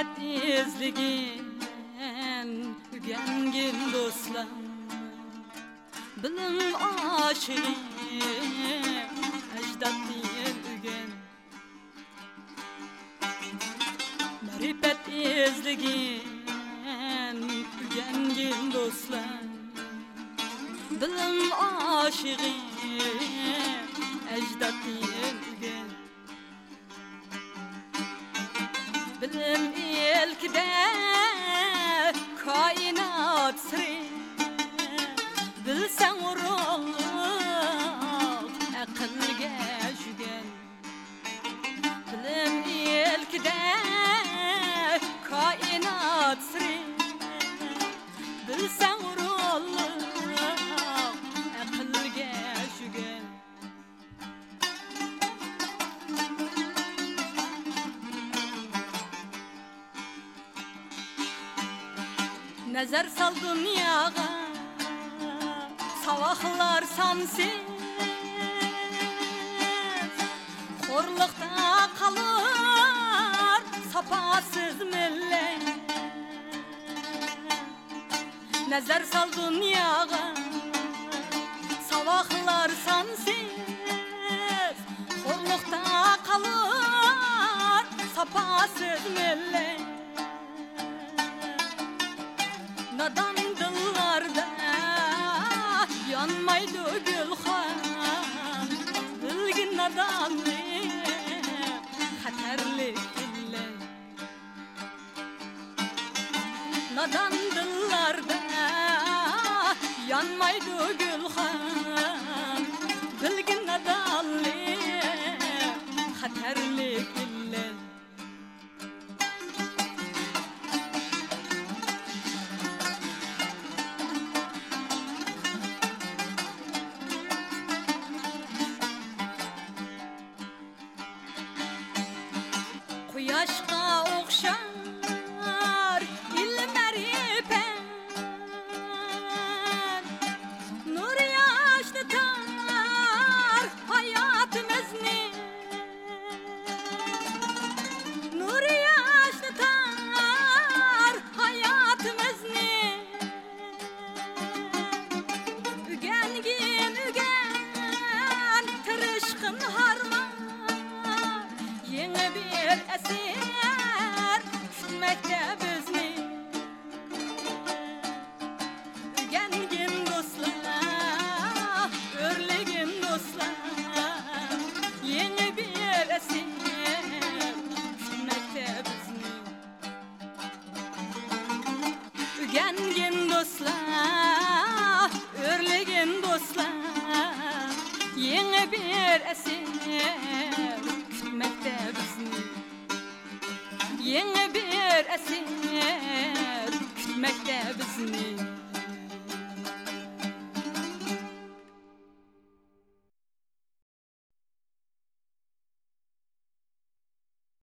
Marifet izligin Ügengin dostlar Bilim aşığı Ecdat değil ügen Marifet izligin Ügengin dostlar Bilim aşığı Ecdat değil ügen Bilim ilkide kainat sırrı Bilsen akılga Nazar sal dünyaga Savahlar sansız. Korlukta kalır Sapasız millet Nazar sal dünyaga Savahlar sansız. Korlukta kalır Sapasız millet yanmaydı gülhan Bilgin nadanlı xatarlı ille. Nadan dıllarda yanmaydı gülhan Bilgin nadanlı xatarlı ille Quyoshga o'xshar ilm-ma'rifat Nur yoshni tar hayotimizni Nur yoshni tar hayotimizni Ügengin Örgengen dostlar, örlegen dostlar. Yeni bir eser kütmekte bizni Yeni bir eser kütmekte bizni